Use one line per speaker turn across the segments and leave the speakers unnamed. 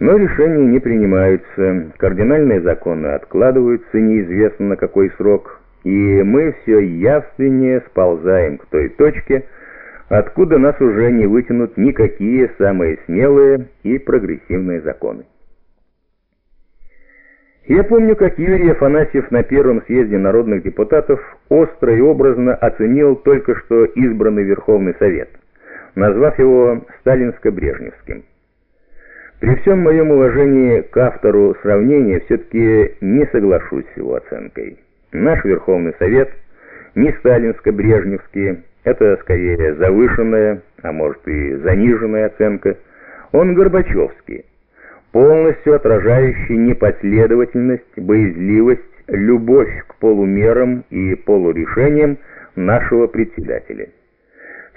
Но решения не принимаются, кардинальные законы откладываются неизвестно на какой срок, и мы все явственнее сползаем к той точке, откуда нас уже не вытянут никакие самые смелые и прогрессивные законы. Я помню, как Юрий Афанасьев на первом съезде народных депутатов остро и образно оценил только что избранный Верховный Совет, назвав его сталинско-брежневским. При всем моем уважении к автору сравнения все-таки не соглашусь с его оценкой. Наш Верховный Совет не сталинско-брежневский, это скорее завышенная, а может и заниженная оценка, он горбачевский полностью отражающий непоследовательность, боязливость, любовь к полумерам и полурешениям нашего председателя.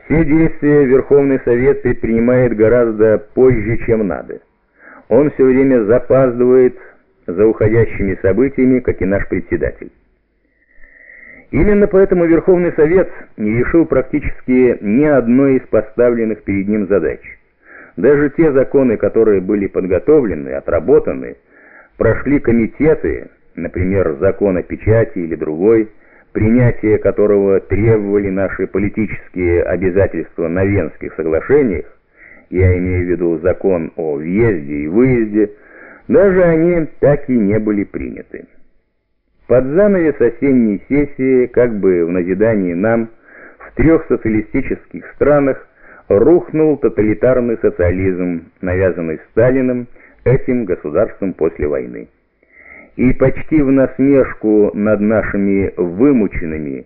Все действия Верховный Совет предпринимает гораздо позже, чем надо. Он все время запаздывает за уходящими событиями, как и наш председатель. Именно поэтому Верховный Совет не решил практически ни одной из поставленных перед ним задач. Даже те законы, которые были подготовлены, отработаны, прошли комитеты, например, закон о печати или другой, принятие которого требовали наши политические обязательства на Венских соглашениях, я имею в виду закон о въезде и выезде, даже они так и не были приняты. Под занавес осенней сессии, как бы в назидании нам, в трех социалистических странах рухнул тоталитарный социализм, навязанный Сталиным этим государством после войны. И почти в насмешку над нашими вымученными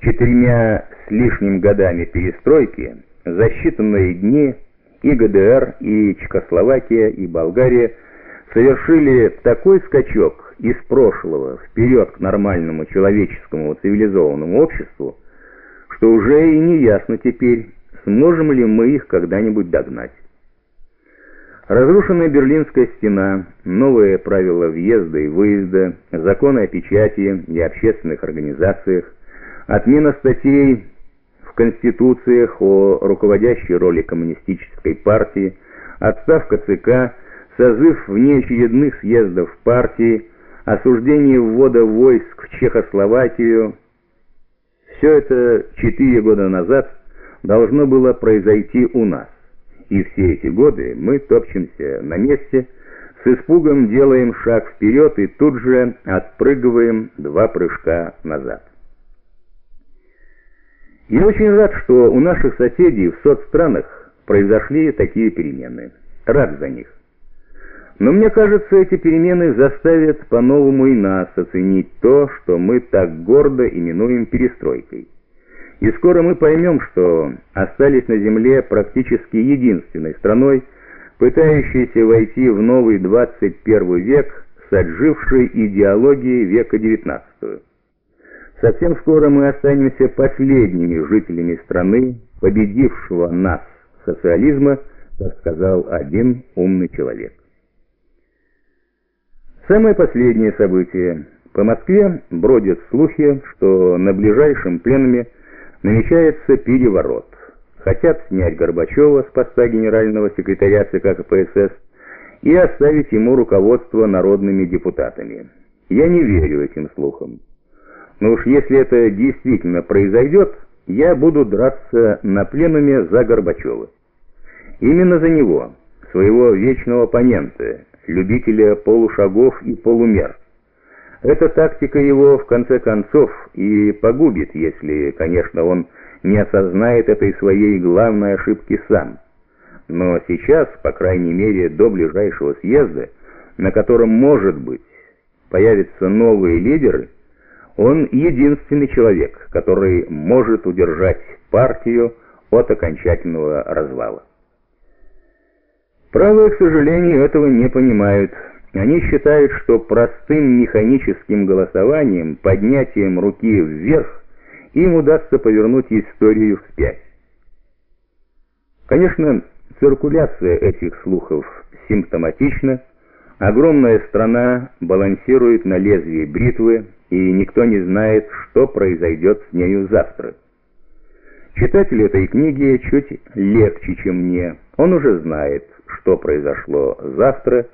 четырьмя с лишним годами перестройки за считанные дни и ГДР, и Чехословакия, и Болгария совершили такой скачок из прошлого вперед к нормальному человеческому цивилизованному обществу, что уже и не ясно теперь, сможем ли мы их когда-нибудь догнать. Разрушенная Берлинская стена, новые правила въезда и выезда, законы о печати и общественных организациях, отмена статей конституциях о руководящей роли коммунистической партии, отставка ЦК, созыв внеочередных съездов партии, осуждение ввода войск в Чехословакию. Все это четыре года назад – должно было произойти у нас. И все эти годы мы топчемся на месте, с испугом делаем шаг вперед и тут же отпрыгиваем два прыжка назад. Я очень рад, что у наших соседей в соцстранах произошли такие перемены. Рад за них. Но мне кажется, эти перемены заставят по-новому и нас оценить то, что мы так гордо именуем перестройкой. И скоро мы поймем, что остались на Земле практически единственной страной, пытающейся войти в новый 21 век с отжившей идеологией века XIX. Совсем скоро мы останемся последними жителями страны, победившего нас социализма, как сказал один умный человек. Самое последнее событие. По Москве бродят слухи, что на ближайшем пленуме намечается переворот. Хотят снять Горбачева с поста генерального секретаря ЦК КПСС и оставить ему руководство народными депутатами. Я не верю этим слухам. Но уж если это действительно произойдет, я буду драться на пленуме за Горбачева. Именно за него, своего вечного оппонента, любителя полушагов и полумер. Эта тактика его, в конце концов, и погубит, если, конечно, он не осознает этой своей главной ошибки сам. Но сейчас, по крайней мере, до ближайшего съезда, на котором, может быть, появятся новые лидеры, он единственный человек, который может удержать партию от окончательного развала. Правые, к сожалению, этого не понимают. Они считают, что простым механическим голосованием, поднятием руки вверх, им удастся повернуть историю вспять. Конечно, циркуляция этих слухов симптоматична. Огромная страна балансирует на лезвии бритвы, и никто не знает, что произойдет с нею завтра. Читатель этой книги чуть легче, чем мне. Он уже знает, что произошло завтра,